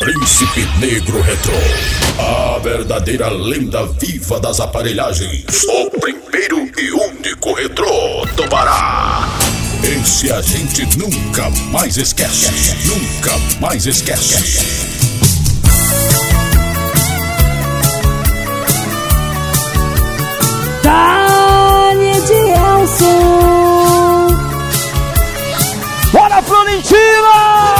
Príncipe Negro Retro. A verdadeira lenda viva das aparelhagens. O primeiro e único retrô do Pará. Esse a gente nunca mais esquece. Nunca mais esquece. Dali de Elson. Bora, Florentina!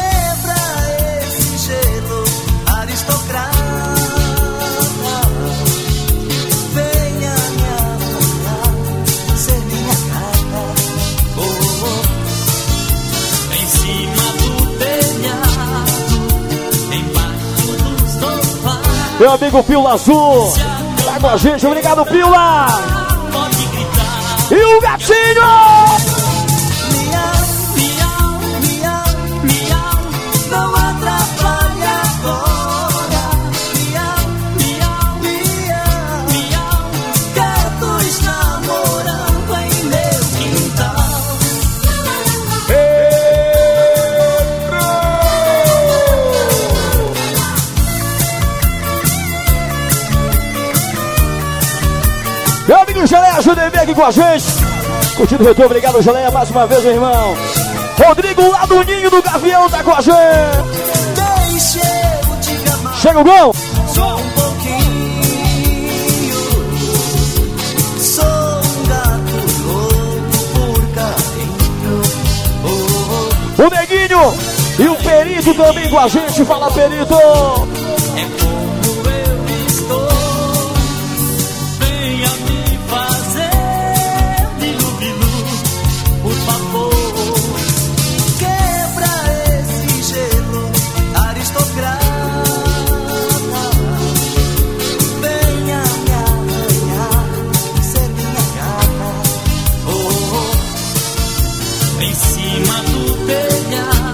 Meu amigo Pila Azul. Tá com a gente, obrigado, Pila! E o gatinho! Ajuda aí aqui com a gente. Curtindo o retorno, obrigado, Geleia, mais uma vez, meu irmão. Rodrigo lá do Ninho do Gavião tá com a gente. Chega o gol. só um pouquinho. Sou um gato louco por carinho. Oh, oh. O Neguinho e o Perito também com a gente. Fala, Perito.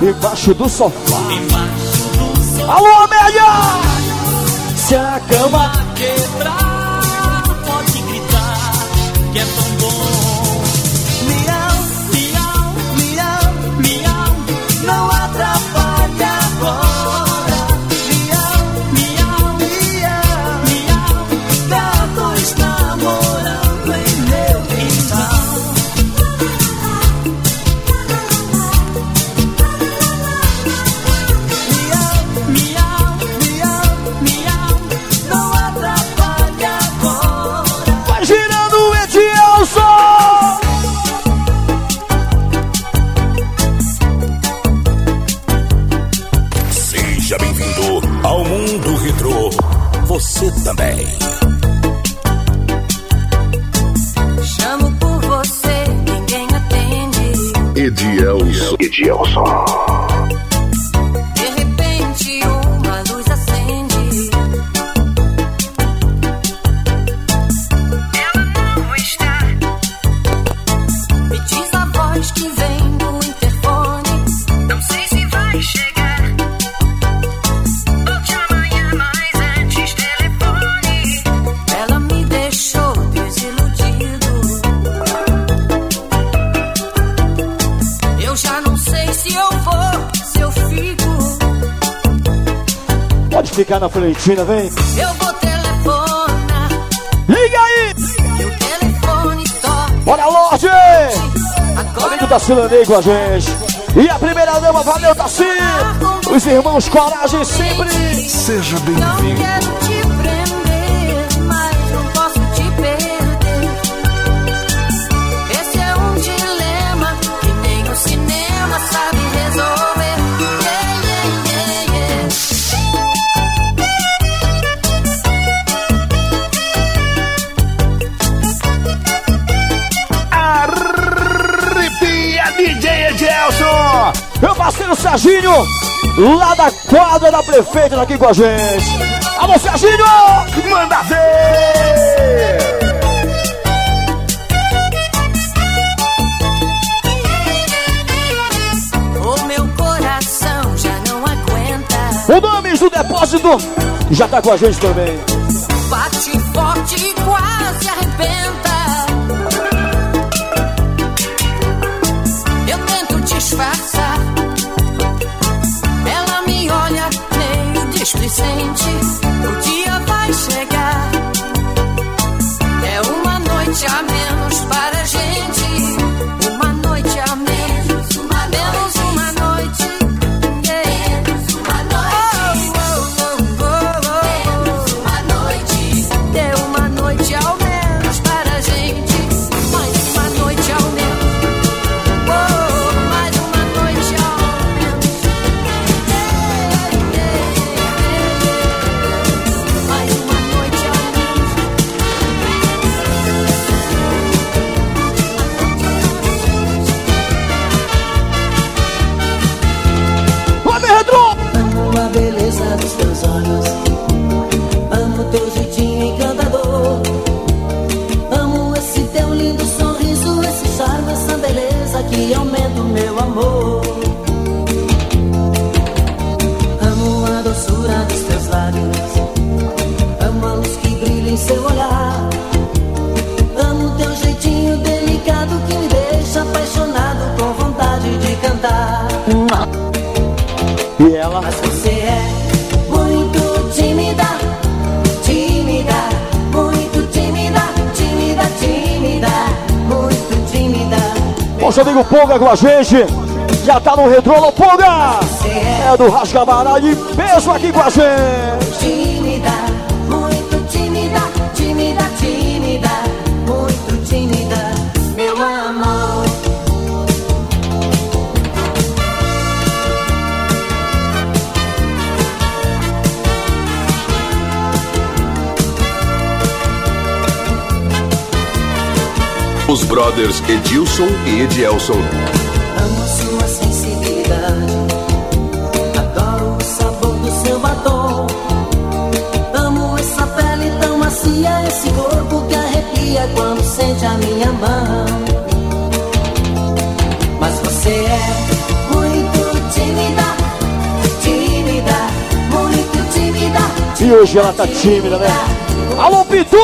Debaixo do sofá. embaixo do sol. Alô, Amélia! Se a cama quebrar, Ficar na Florentina, vem. Eu vou telefonar. Liga aí! O telefone toca. Bora, Lorde! Amigo da Cilanei com a gente. E a primeira dama, valeu, Tassi! Os irmãos Coragem sempre! Seja não Serginho, lá da quadra da prefeita, tá aqui com a gente. Alô, Serginho! Manda ver! O meu coração já não aguenta. O nome do depósito já tá com a gente também. Dos teus olhos. Nosso amigo Ponga com a gente. Já tá no retrô, Ponga! É do Rascabará de peso aqui com a gente. Os brothers Edilson e Edielson. Amo sua sensibilidade. Adoro o sabor do seu batom. Amo essa pele tão macia, esse corpo que arrepia quando sente a minha mão. Mas você é muito tímida, tímida, muito tímida. E hoje ela tá tímida, né? Alô, Pitu!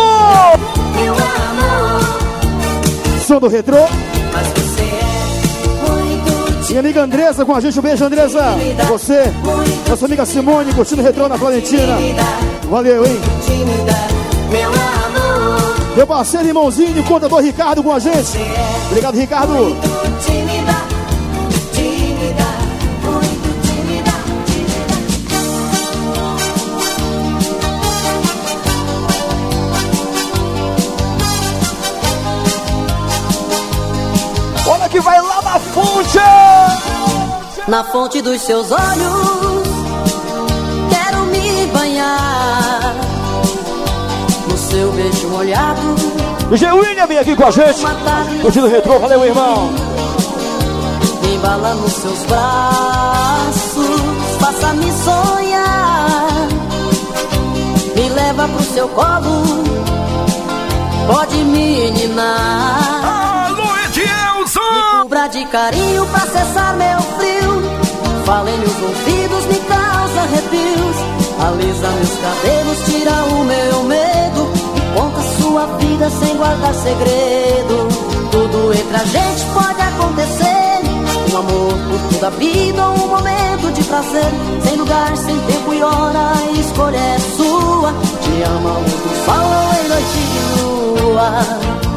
Do retrô. mas você é muito Minha amiga Andressa com a gente. Um beijo, Andressa. Você, nossa amiga Simone, curtindo o retrô na Florentina. Valeu, hein? meu parceiro, irmãozinho, contador Ricardo com a gente. Obrigado, Ricardo. Na fonte dos seus olhos, quero me banhar. No seu beijo molhado, G. William vem aqui com a gente. Curtindo o retrô, valeu, irmão. me embala nos seus braços, faça-me sonhar. Me leva pro seu colo, pode me ninar. De carinho pra cessar meu frio. Fala em meus ouvidos, me causa arrepios. Alisa meus cabelos, tira o meu medo. E conta sua vida sem guardar segredo. Tudo entre a gente pode acontecer. Um amor por toda a vida, um momento de prazer. Sem lugar, sem tempo e hora, a escolha é sua. Te amo ao luz do sol ou em noite de lua.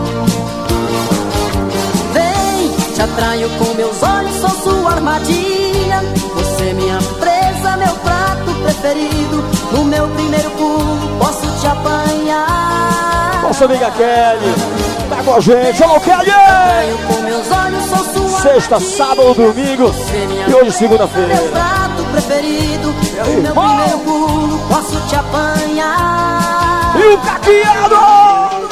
Armadilha. Você minha presa, meu prato preferido. No meu primeiro pulo, posso te apanhar. Nossa amiga Kelly. Tá com a gente. Alô, Kelly! Olhos, Sexta, sábado, domingo. E hoje, segunda-feira. Meu prato preferido. No meu irmão. primeiro pulo, posso te apanhar. E o caqueado!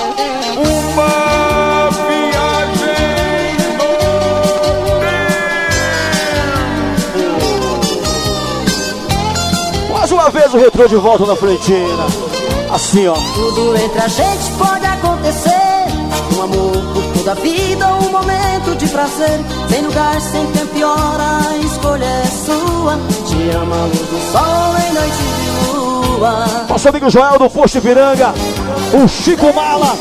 O retrô de volta na frentina. Assim, ó. Tudo entre a gente pode acontecer. Um amor por toda a vida, um momento de prazer. Sem lugar, sem tempo e hora, a escolha é sua. Te ama a luz do sol em noite de lua. Nosso amigo Joel do Posto Ipiranga. O Chico Mala.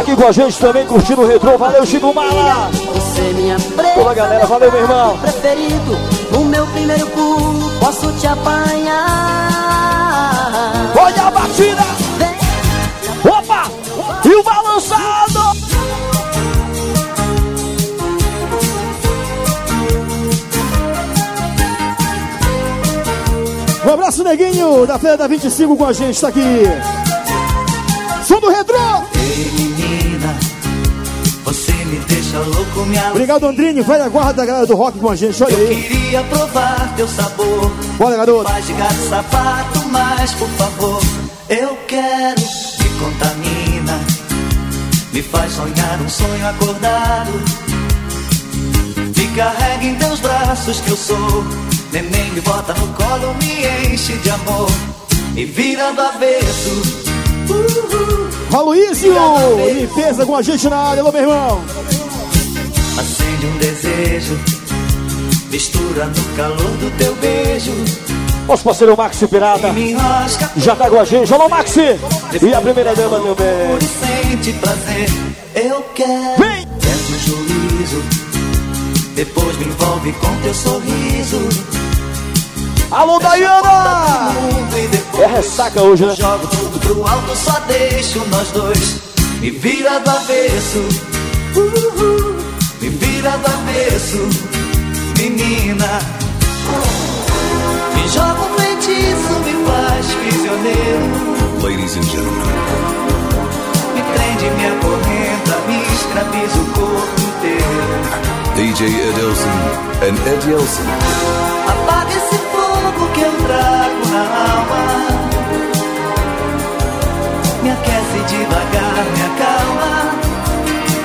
Aqui com a gente também, curtindo o retrô. Valeu, Chico Mala. Você é minha presa, Toda a galera, valeu, meu irmão. preferido. No meu primeiro pulo, posso te apanhar. Olha a batida. Opa! E o balançado. Um abraço, neguinho, da Feira da 25 com a gente, tá aqui. Som do retrô. Me deixa louco, me alucina. Obrigado, Andrini, velha guarda da galera do rock com a gente, olha aí. Queria provar teu sabor. Bora, garoto. Faz de gato sapato, mas por favor, eu quero me contamina. Me faz sonhar um sonho acordado. Me carrega em teus braços que eu sou. Neném me bota no colo, me enche de amor. E vira do avesso. Aloysio, limpeza com a gente na área, alô, meu irmão. Acende um desejo, mistura no calor do teu beijo. Nosso parceiro Maxi Pirata. Já tá com a gente. Alô, Maxi. E a primeira dama também. sente prazer. Eu quero Vem. perto o juízo, depois me envolve com teu sorriso. Alô, Dayana. É ressaca hoje, né? jogo tudo pro alto, só deixo nós dois. Me vira do avesso, uhul. me vira do avesso, menina. Me joga um feitiço, me faz prisioneiro. Ladies and gentlemen, Me prende, me acorrenta, me escraviza o corpo inteiro. DJ Edelson and Ed Yelson. Apaga esse fogo que eu trago na alma. Me aquece devagar, me acalma.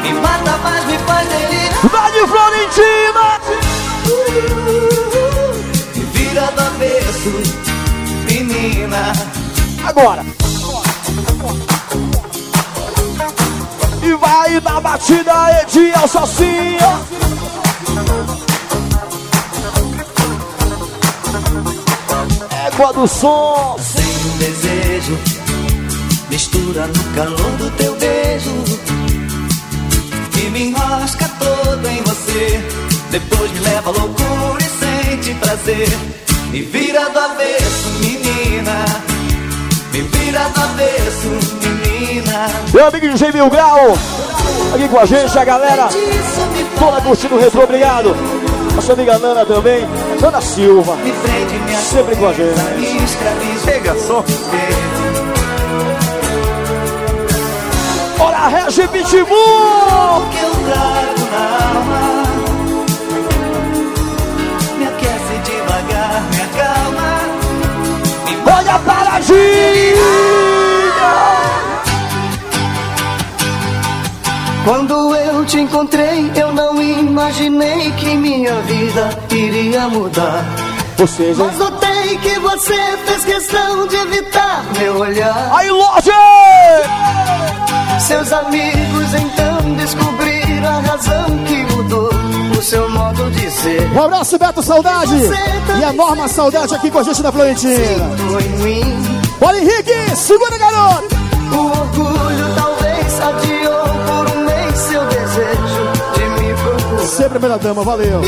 Me mata, mas me faz delirar. Vai de Florentina. Me vira do avesso, menina. Agora. E vai na batida, Ediel Socinho. Do som. Sem um desejo, mistura no calor do teu beijo. E me enrosca todo em você. Depois me leva à loucura e sente prazer. Me vira do avesso, menina. Me vira do avesso, menina. Meu amigo DJ Mil Grau. Aqui com a gente, a galera. Toda curtindo o retrô, obrigado. Nossa amiga Nana também. Nana Silva. Me prende, me Sempre com a gente. Pega só. Olha a Regi Pitbull. que eu trago na alma Me aquece devagar, me acalma Me Olha a paradinha. Quando eu te encontrei, eu não imaginei que minha vida iria mudar. Mas notei que você fez questão de evitar meu olhar. Aí, loja! Seus amigos então descobriram a razão que mudou o seu modo de ser. Um abraço, Beto Saudade. E a Norma Saudade aqui com a gente na Florentina. Bora, Henrique, segura, garoto. Primeira dama, valeu.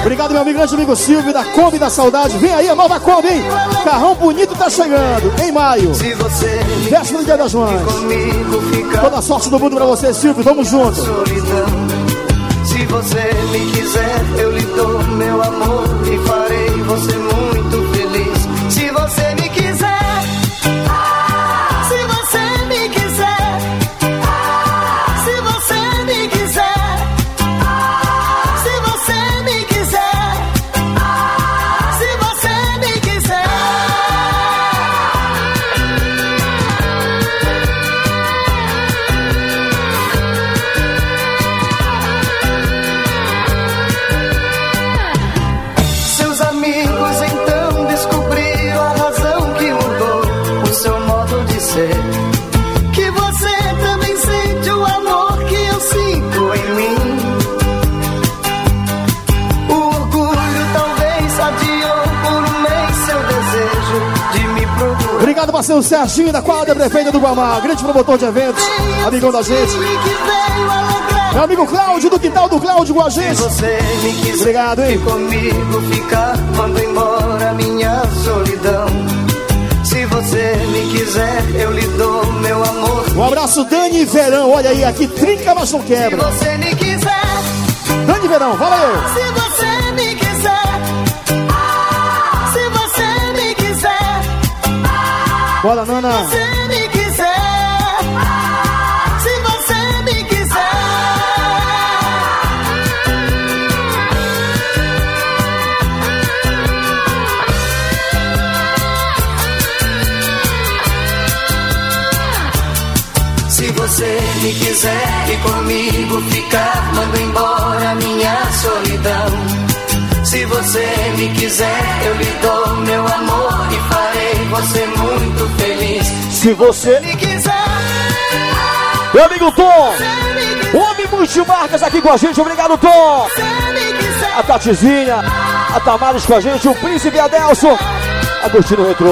Obrigado, meu amigo, grande amigo Silvio, da Kombi da Saudade. Vem aí a nova Kombi, hein? Carrão bonito tá chegando, em maio. se você Véspera do Dia das Mães. Toda a sorte do mundo pra você, Silvio. Tamo junto. Se você me quiser, eu lhe dou meu amor e farei você muito Parceiro Serginho, da quadra prefeita do Guamá. Grande promotor de eventos, amigão da gente. Meu amigo Cláudio, do quintal do Cláudio com a Se gente. Obrigado, hein? comigo ficar, embora minha solidão. Se você me quiser, eu lhe dou meu amor. Um abraço, Dani Verão. Olha aí, aqui trinca, mas não Se quebra. você me quiser, Dani Verão, valeu. se você Bora, Nana. se me quiser, se você me quiser. Se você me quiser e comigo ficar, mando embora minha solidão. Se você me quiser, eu lhe dou meu amor e farei você muito feliz. Se você. Me quiser, Meu amigo Tom, quiser, homem multimarcas aqui com a gente. Obrigado, Tom. se me quiser. A Tatizinha, a Tamares com a gente, o Príncipe Adelson. A curtindo o retrô.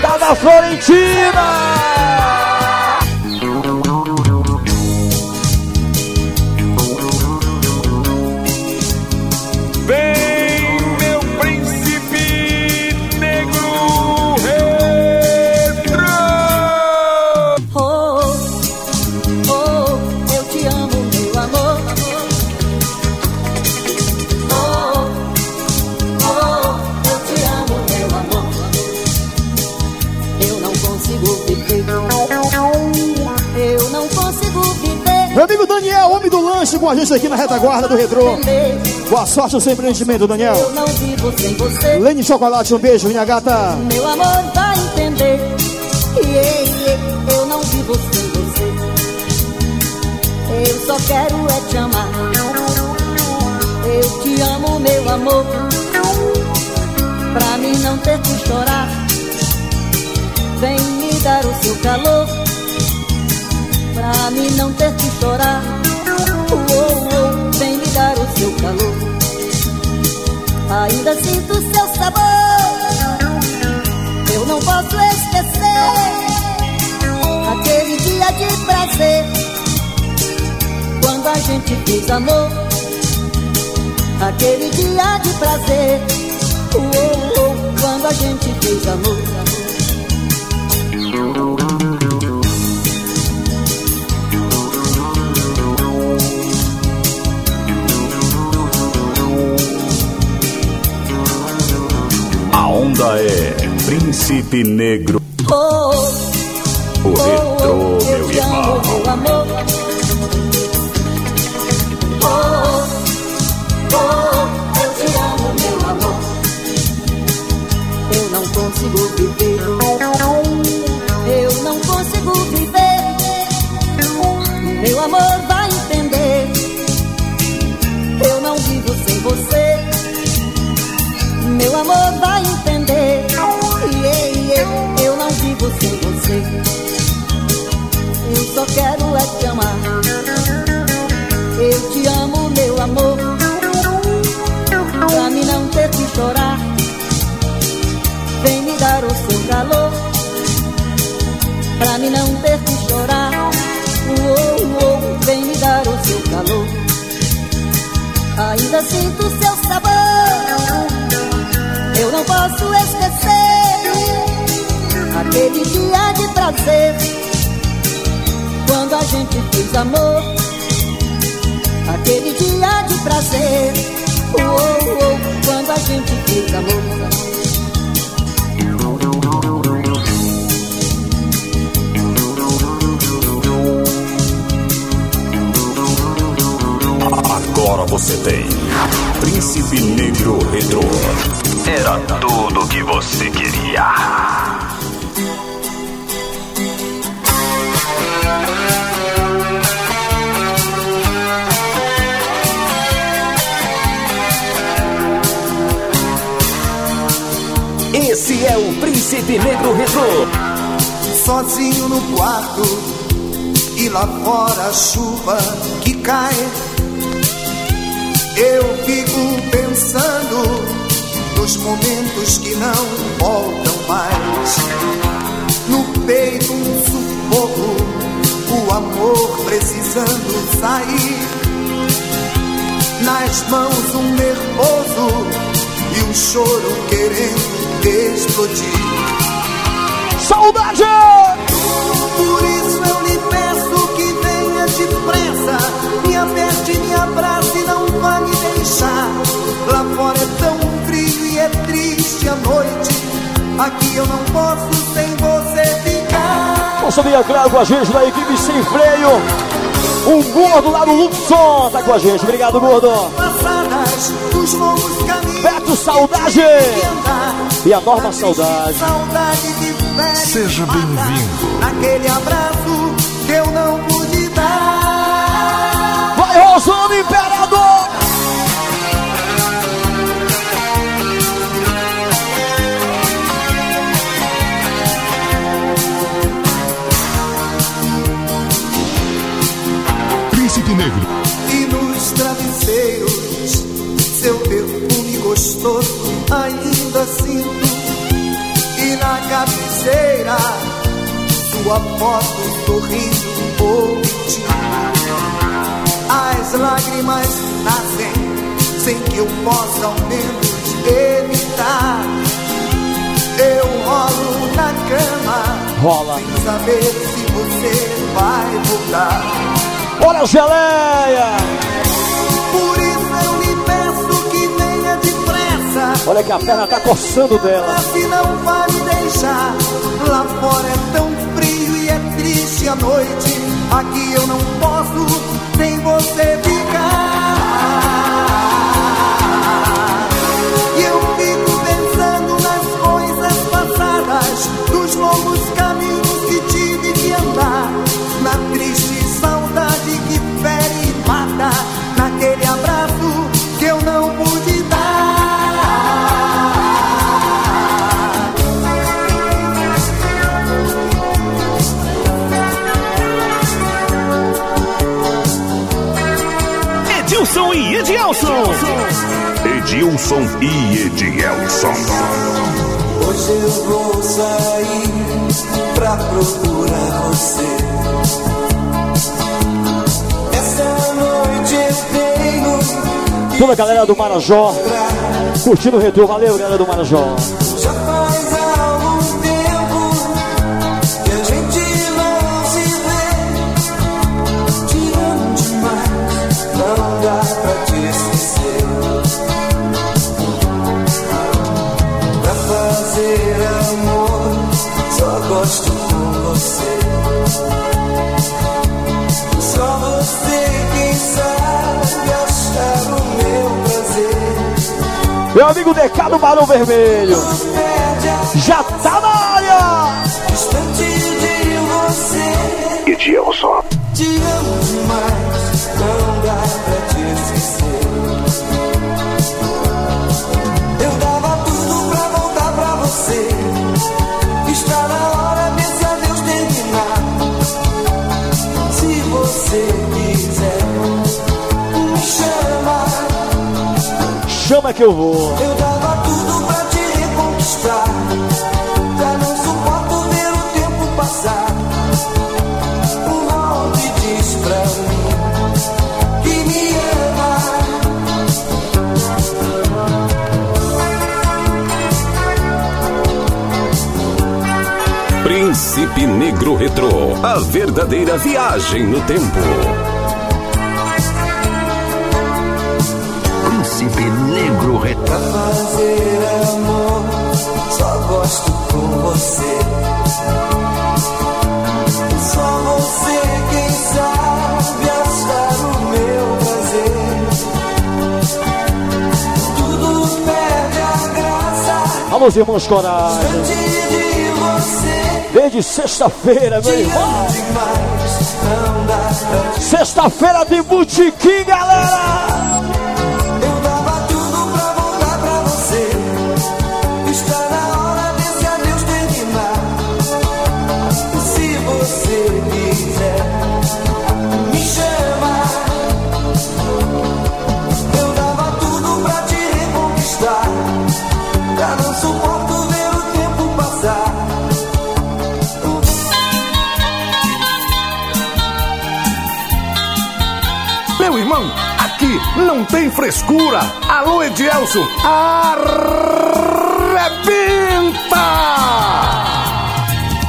Tá na Florentina. Lanche com a gente aqui na retaguarda do retrô. Boa sorte no seu empreendimento, Daniel. Lene Chocolate, um beijo, minha gata. Meu amor vai entender. Yeah, eu não vivo sem você. Eu só quero é te amar. Eu te amo, meu amor. Pra mim não ter que chorar. Vem me dar o seu calor. Pra mim não ter que chorar. Seu calor. Ainda sinto seu sabor. Eu não posso esquecer aquele dia de prazer quando a gente fez amor. Aquele dia de prazer, oh, oh, oh, quando a gente fez amor. Onda é Príncipe Negro. Oh, O oh, retrô, oh, eu meu te amo, irmão. meu amor. Oh, oh, eu te amo, meu amor. Eu não consigo viver. Eu não consigo viver. Meu amor vai entender. Eu não vivo sem você. Meu amor vai entender. Você. Eu só quero é te amar. Eu te amo, meu amor. Pra mim não ter que chorar. Vem me dar o seu calor. Pra mim não ter que chorar. Oh, oh, vem me dar o seu calor. Ainda sinto seu sabor. Eu não posso esquecer aquele dia de prazer quando a gente fez amor. Aquele dia de prazer, oh, oh, oh, quando a gente fez amor. Agora você tem Príncipe Negro Retro. Era tudo o que você queria. É o Príncipe Negro Retrô. Sozinho no quarto e lá fora a chuva que cai. Eu fico pensando nos momentos que não voltam mais. No peito um sufoco, o amor precisando sair nas mãos um nervoso e um choro querendo explodir. Saudade! Por isso eu lhe peço que venha depressa. Me aperte, me abrace, não vá me deixar. Lá fora é tão frio e é triste a noite. Aqui eu não posso sem você ficar. Nossa amiga Clara com a gente da equipe Sem Freio. Um gordo lá no Luxon tá com a gente. Obrigado, gordo. Passadas dos longos caminhos. Beto Saudade. E a Norma Saudade. Saudade de velho Seja bem-vindo. Naquele abraço que eu não pude dar. Vai, Rosano Imperador! Príncipe Negro. E nos travesseiros, seu perfume gostoso ainda cabeceira, sua foto sorrindo por ti. As lágrimas nascem sem que eu possa ao menos evitar. Eu rolo na cama, Rola. sem saber se você vai voltar. Olha a geleia! Por isso eu lhe peço que venha depressa. Olha que a perna tá coçando dela. Se não vai me deixar. Lá fora é tão frio e é triste a noite. Aqui eu não posso sem você ficar. Edilson e Edielson. Hoje eu vou sair pra procurar você. Essa noite eu tenho Toda a galera do Marajó curtindo o retorno. Valeu, galera do Marajó. Meu amigo DK do Barão Vermelho. Já tá na área! distante de você. Edilson. Te amo demais, Chama que eu vou. Eu dava tudo pra te reconquistar. Já não suporto ver o tempo passar. Volte e diz pra mim que me ama. Príncipe Negro Retrô. A verdadeira viagem no tempo. Alô, irmãos corais. Desde sexta-feira, meu irmão. Sexta-feira de botequim, galera! Frescura. Alô, Edielson, arrebenta!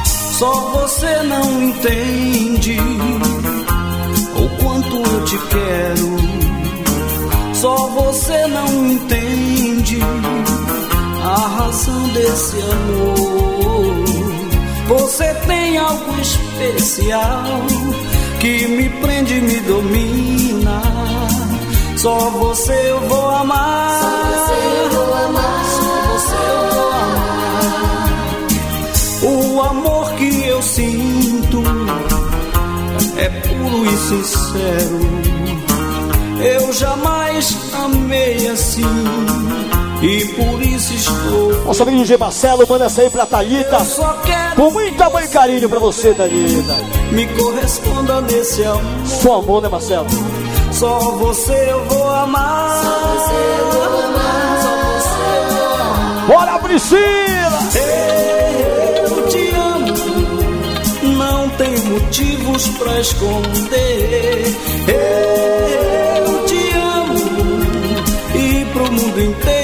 Só você não entende o quanto eu te quero. Só você não entende a razão desse amor. Você tem algo especial que me prende e me domina. Só você eu vou amar. Só você eu vou amar. Só você eu vou amar. O amor que eu sinto é puro e sincero. Eu jamais amei assim. E por isso estou. Nosso amigo G. Marcelo manda essa aí pra Thalita. Com muito amor e carinho pra você, Thalita. Me corresponda nesse amor. Só amor, né, Marcelo? Só você eu vou amar. Só você eu vou amar. Só você eu vou amar. Bora, Priscila! Eu te amo. Não tenho motivos pra esconder. Eu te amo. E pro mundo inteiro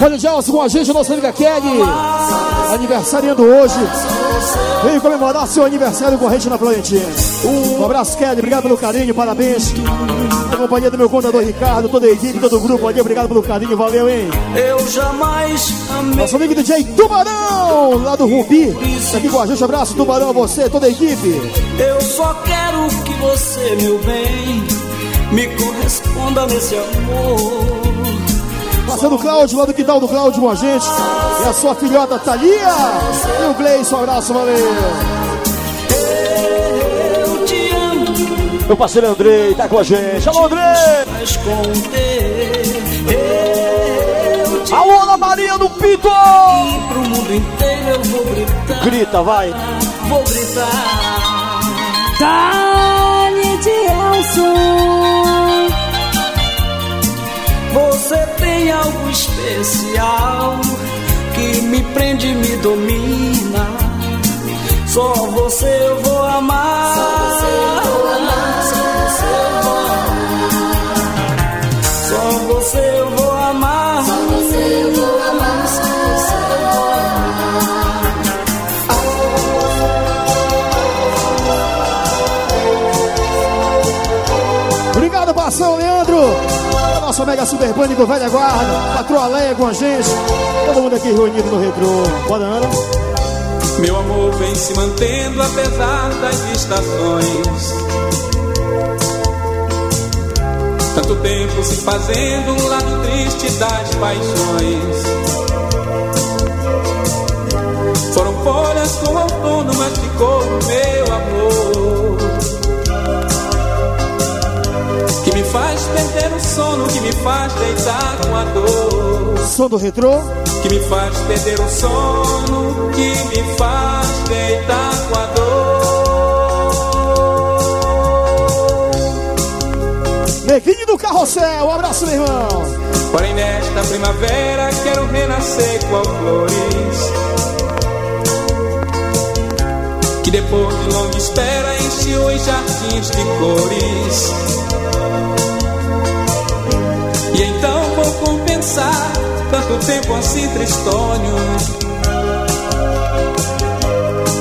Olha, Gelson, com a gente, nossa amiga Kelly, aniversariando hoje. Veio comemorar seu aniversário com a gente na Florentina. Um abraço, Kelly, obrigado pelo carinho, parabéns. A companhia do meu contador Ricardo, toda a equipe, todo o grupo ali, obrigado pelo carinho, valeu, hein? Eu jamais amei. Nosso amigo DJ Tubarão, lá do Rubi, tá aqui com a gente, abraço, Tubarão, a você, toda a equipe. Eu só quero que você, meu bem, me corresponda nesse amor. Passando o Cláudio, lá do Quintal do Cláudio com a gente. E a sua filhota Thalia. E o Gleison, um abraço, valeu. Eu te amo. Meu parceiro Andrei tá com a gente. Alô, Andrei! Alô, Ana Maria do Pito! Pro mundo inteiro eu vou gritar. Grita, vai! Vou gritar. Dali de Elson. Você tem algo especial que me prende e me domina. Só você eu vou amar. Só você eu vou amar. Nosso mega super pânico velha guarda. Patroa Leia com a gente. Todo mundo aqui reunido no retrô. Bora, Ana. Meu amor vem se mantendo apesar das estações. Tanto tempo se fazendo um lado triste das paixões. Foram folhas com outono, mas ficou meu amor. Perder o sono, que me faz deitar com a dor. Som do retrô. Que me faz perder o sono, que me faz deitar com a dor. Neguinho do Carrossel. Um abraço, meu irmão. Porém, nesta primavera quero renascer qual flores. Que depois de longa espera enche os jardins de cores. Tanto tempo assim tristonho.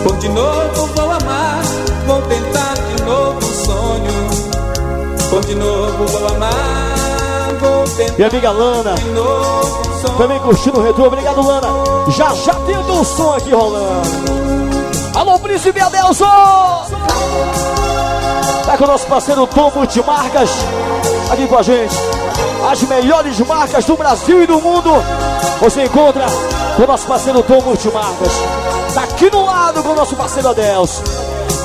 Por de novo vou amar, vou tentar de novo um sonho. Por de novo vou amar, vou tentar Minha amiga Lana, de novo um sonho. também curtindo o retrô. Obrigado, Lana. Já já tem um som aqui rolando. Alô, Príncipe Adelson! Tá com o nosso parceiro Tom Multimarcas aqui com a gente. As melhores marcas do Brasil e do mundo você encontra com o nosso parceiro Tom Multimarcas. Tá aqui no lado com o nosso parceiro Adelson.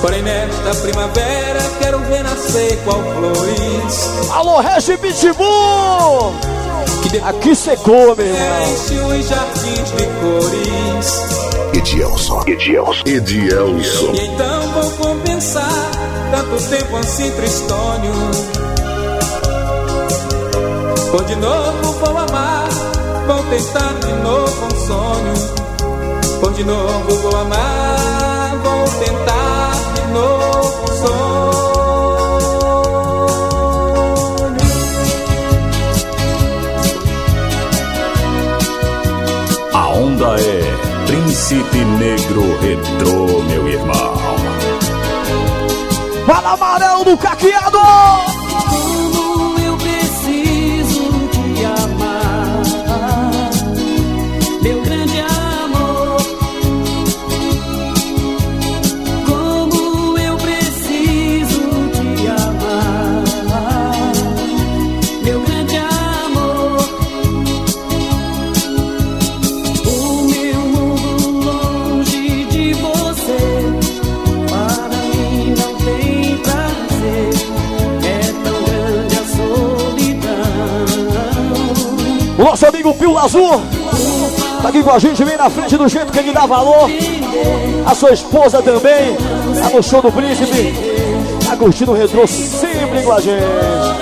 Porém nesta primavera quero renascer qual flores Alô, Regi Pitbull! Aqui secou, meu irmão. Os jardins de cores. Edielson. Edielson. Edielson. E então vou compensar tanto tempo assim tristonho. Vou de novo, vou amar, vou tentar de novo um sonho. Vou de novo, vou amar, vou tentar de novo um sonho. A onda é Príncipe Negro Retrô, meu irmão. Fala, amarelo do caqueado! Amigo Pio Azul tá aqui com a gente, bem na frente do jeito que ele dá valor. A sua esposa também, tá no show do príncipe. Tá curtindo o retrô sempre com a gente.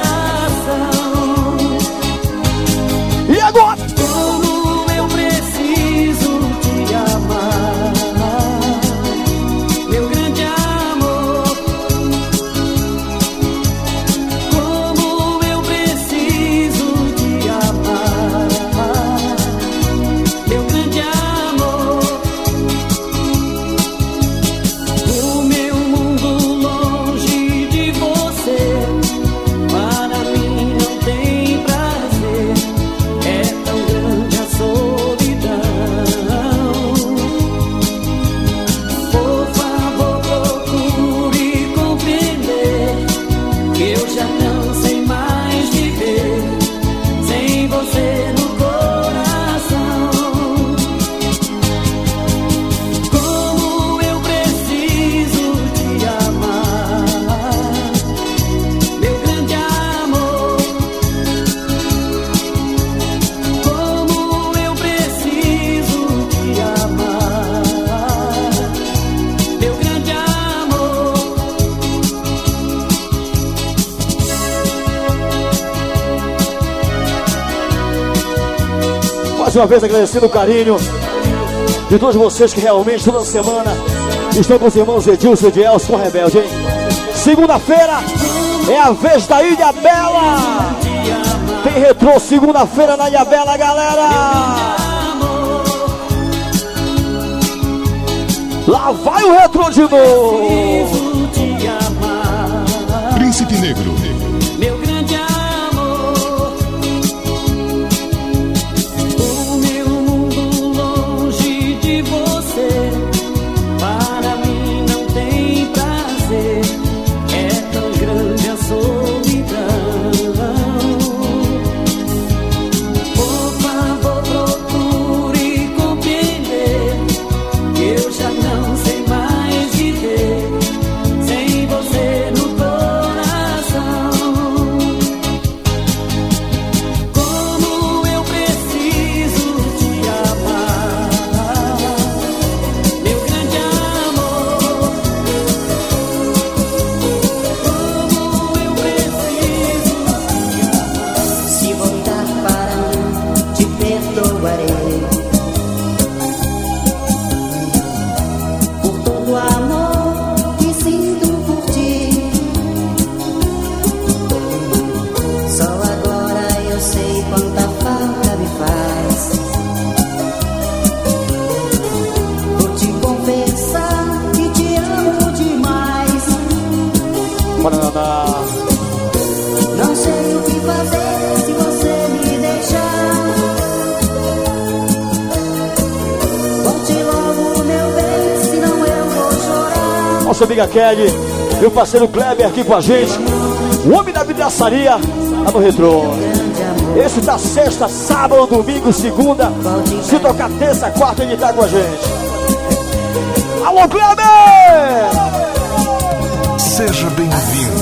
Mais uma vez agradecendo o carinho de todos vocês que realmente toda semana estão com os irmãos Edilson e Elson Rebelde, hein? Segunda-feira é a vez da Ilha Bela. Tem retrô segunda-feira na Ilha Bela, galera. Lá vai o retrô de novo. Príncipe Negro. Nossa amiga Kelly o parceiro Kleber aqui com a gente. O homem da vidraçaria tá no retrô. Esse tá sexta, sábado, domingo, segunda. Se tocar terça, quarta, ele tá com a gente. Alô, Kleber! Seja bem-vindo.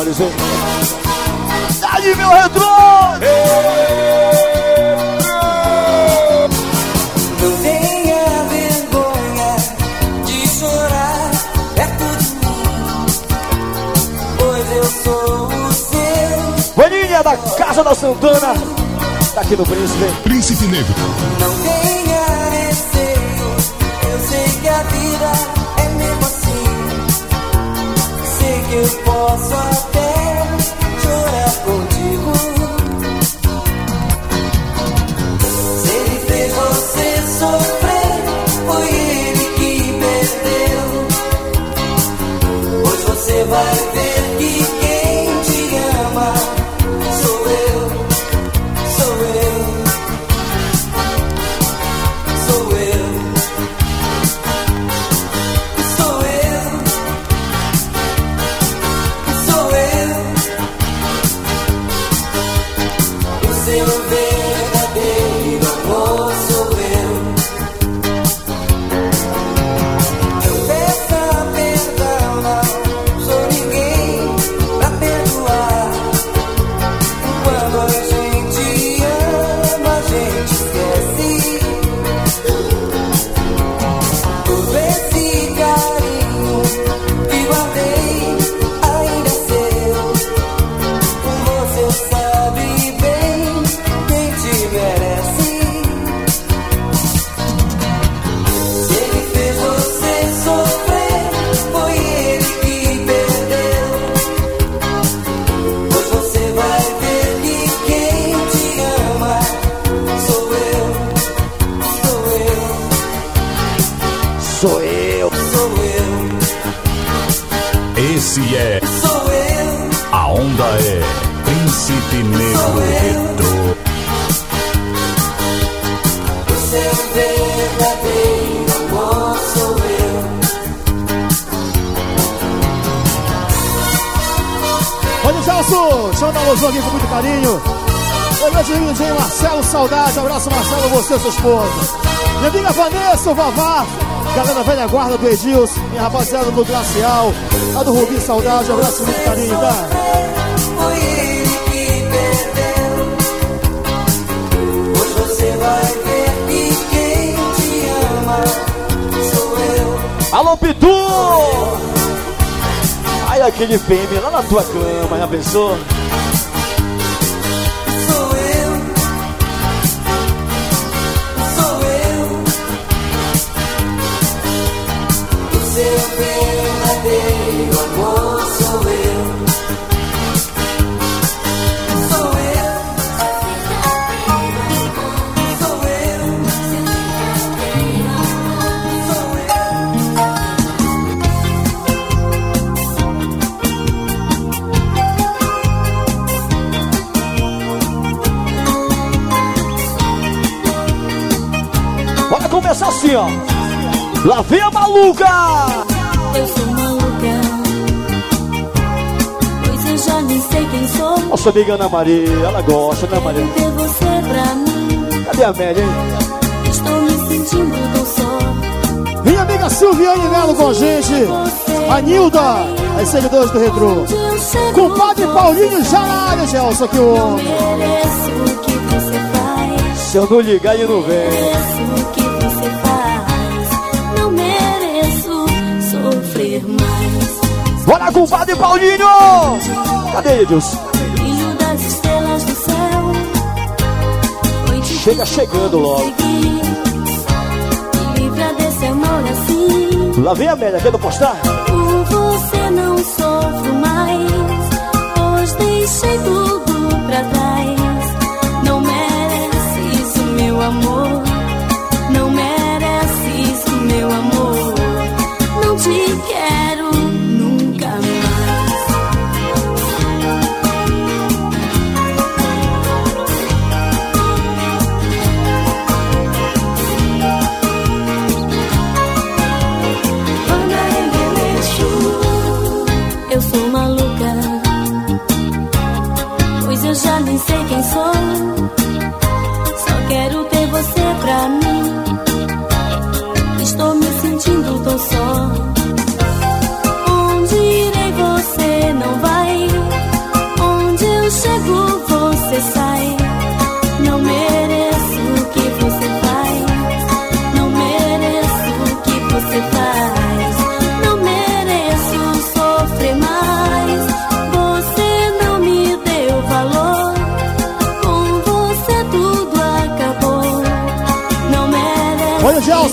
Melhores, hein? Dali, meu retrô! Não tenha vergonha de chorar perto de mim, pois eu sou o seu. Vaninha da Casa da Santana. Tá aqui no Príncipe. Príncipe Negro. Não tenha receio, eu sei que a vida é mesmo assim. Sei que eu posso seu e sua esposa. Minha amiga Vanessa, o Vavá. Galera velha guarda do Edilson. Minha rapaziada do Glacial. A do Rubi, saudade. Abraço, muito carinho, tá? Foi ele que perdeu. Pois você vai ver que quem te ama sou eu. Alô, Pitu! Ai, aquele PM lá na tua cama, já pensou? Assim, ó. Lá vem a maluca! Eu sou maluca, pois eu já nem sei quem sou. Nossa amiga Ana Maria, ela gosta, né, Maria? Ter você pra mim, Cadê a Amélia, hein? estou me sentindo tão só. Minha amiga Silviane Melo com a gente. A Nilda, as seguidores do Retrô. Compadre Paulinho já na área, Gelson, aqui o homem. Que Se eu não ligar, ele não vem. Bora, Paulinho! Cadê Edilson? Das estrelas do céu. Foi difícil Chega chegando logo. assim. Lá vem a Amélia, quer postar? Por você não sofro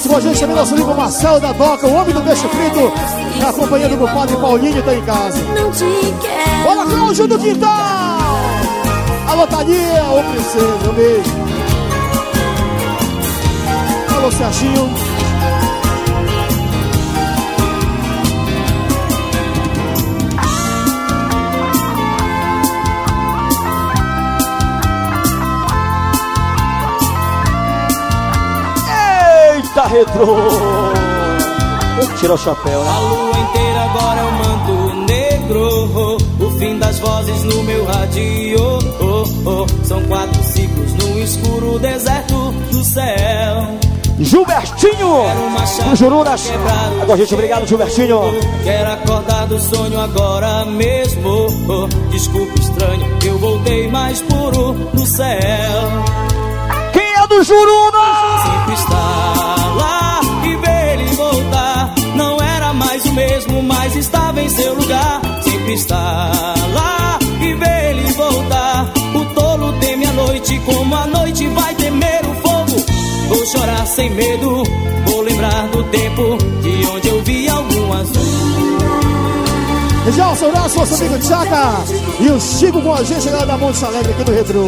com a gente também, nosso amigo Marcelo da Doca, o homem do peixe frito, tá acompanhando o padre Paulinho, tá em casa. Bora, Cláudio do Quintal! Alô, Thalia, ô princesa, um beijo. Alô, Serginho. Retrô! Tira o chapéu, A né? lua inteira agora é um manto negro. O fim das vozes no meu rádio. São quatro ciclos no escuro deserto do céu. Gilbertinho do Jurunas. Agora, gente, obrigado, Gilbertinho. Quero acordar do sonho agora mesmo. Desculpa, estranho, eu voltei mais puro no céu. Quem é do Jurunas? Sempre estar estava em seu lugar. Sempre estar lá e ver ele voltar. O tolo teme a noite, como a noite vai temer o fogo. Vou chorar sem medo, vou lembrar do tempo de onde eu vi algum azul. Gelson, abraço, nosso amigo Tchaca. E o Chico com a gente, galera da Monte Alegre aqui no Retro.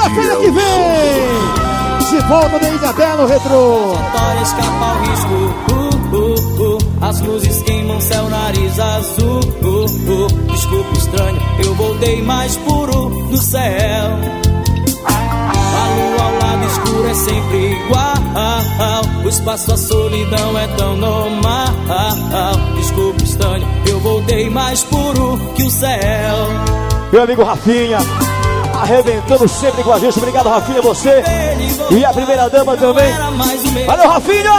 Segunda-feira que vem, de volta da Ilha Bela Retro. Para escapar o risco, uh, uh, uh. as luzes queimam céu, nariz azul. Uh, uh. Desculpa, estranho, eu voltei mais puro do céu. A lua ao lado escuro é sempre igual. O espaço, a solidão é tão normal. Desculpa, estranho, eu voltei mais puro que o céu. Meu amigo Rafinha, arrebentando sempre com a gente. Obrigado, Rafinha, você. E a primeira dama também. Valeu, Rafinha!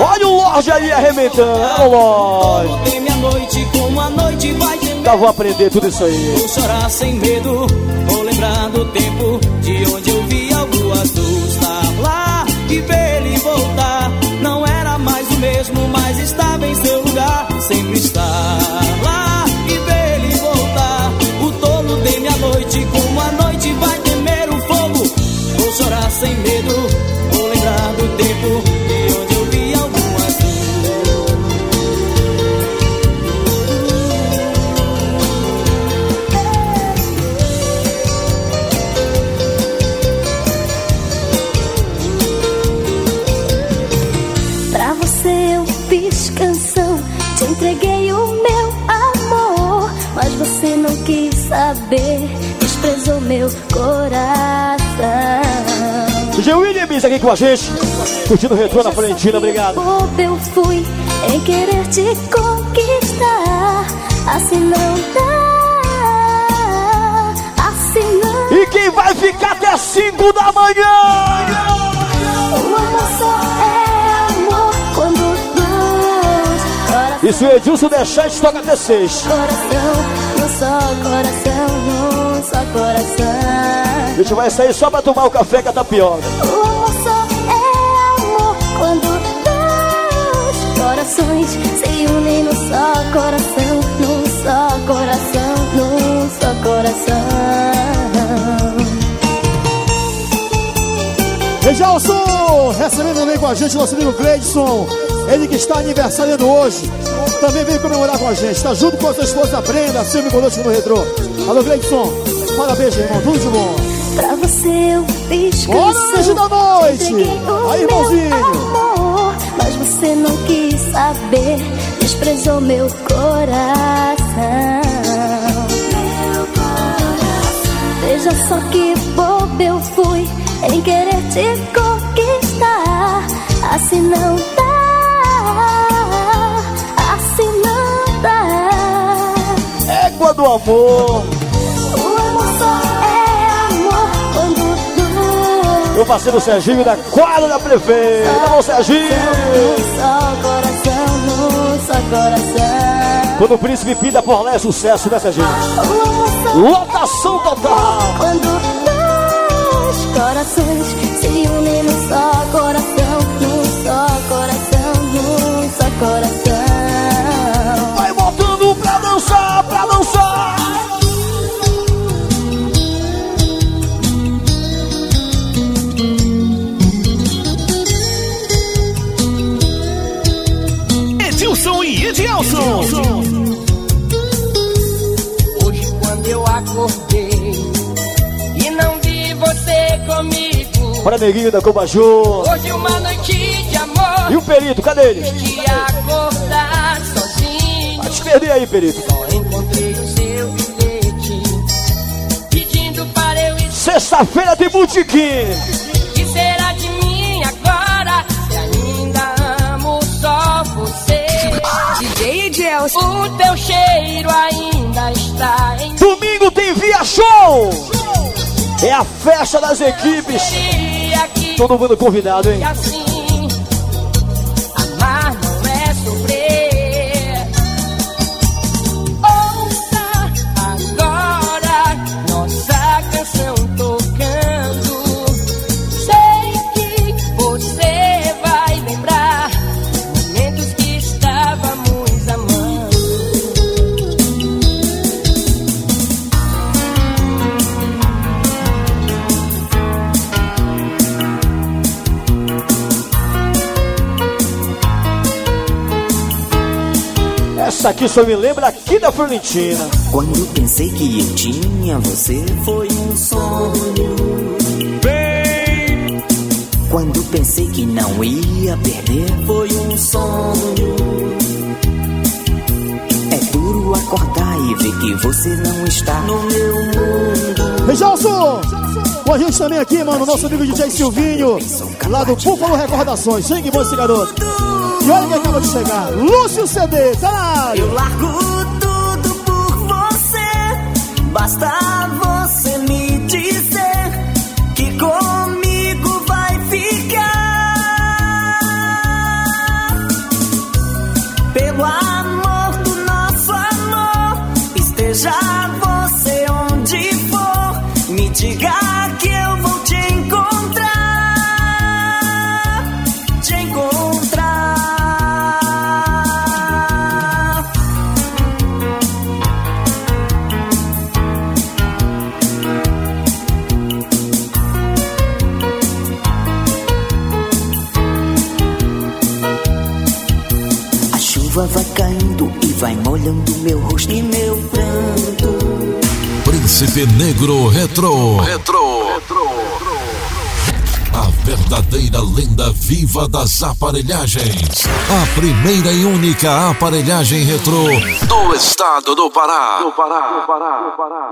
Olha o Lorde aí arrebentando. É o Lorde. Vou aprender tudo isso aí. Vou chorar sem medo, vou lembrar com a gente. Curtindo o retorno na Valentina, obrigado. Eu fui em querer te conquistar. Assim não dá, assim não. E quem vai ficar até 5 da manhã? O amor só é amor quando dois. E se o Edilson deixar, a gente toca até 6. Coração, só coração, num só coração. A gente vai sair só pra tomar o café com a tapioca. Só coração, num só coração, num só coração. Rejalson, recebendo também com a gente nosso amigo Gleidson, ele que está aniversariando hoje, também veio comemorar com a gente, está junto com a sua esposa Brenda, sempre conosco no Retrô. Alô Gleidson, parabéns irmão, tudo de bom. Pra você eu fiz canção, noite da noite. Aí, irmãozinho. Mas você não quis saber, desprezou meu coração. Veja só que boba eu fui em querer te conquistar. Assim não dá, assim não dá. Égua do amor. Meu parceiro Serginho da quadra da prefeita. Alô, Serginho. Num só coração, num só coração. Quando o príncipe pinta por lá é sucesso, né, Serginho? Só Lotação total. Quando dois corações se unem num só coração, num só coração, coração. Neguinho da Cobaju. Hoje uma noite de amor. E o perito, cadê ele? De acordar sozinho. Vai te perder aí, perito. Só encontrei o seu bilhete pedindo para eu ir. Sexta-feira tem botequim. Que será de mim agora? Se ainda amo só você. DJ Gelson, o teu cheiro ainda está em Domingo tem Via Show. É a festa das equipes. Todo mundo convidado, hein? E assim, Essa aqui só me lembra aqui da Florentina. Quando pensei que eu tinha você, foi um sonho. Quando pensei que não ia perder, foi um sonho. É duro acordar e ver que você não está no meu mundo. Rejalson! Com a gente também aqui, mano, nosso amigo DJ Silvinho, lá do Búfalo Recordações. Bom esse garoto. E olha quem acaba de chegar, Lúcio CD, tá área. Eu largo tudo por você. Basta vai molhando meu rosto e meu pranto. Príncipe Negro Retro. Retro. A verdadeira lenda viva das aparelhagens. A primeira e única aparelhagem retrô do estado. Do Pará, do Pará, do Pará, do Pará.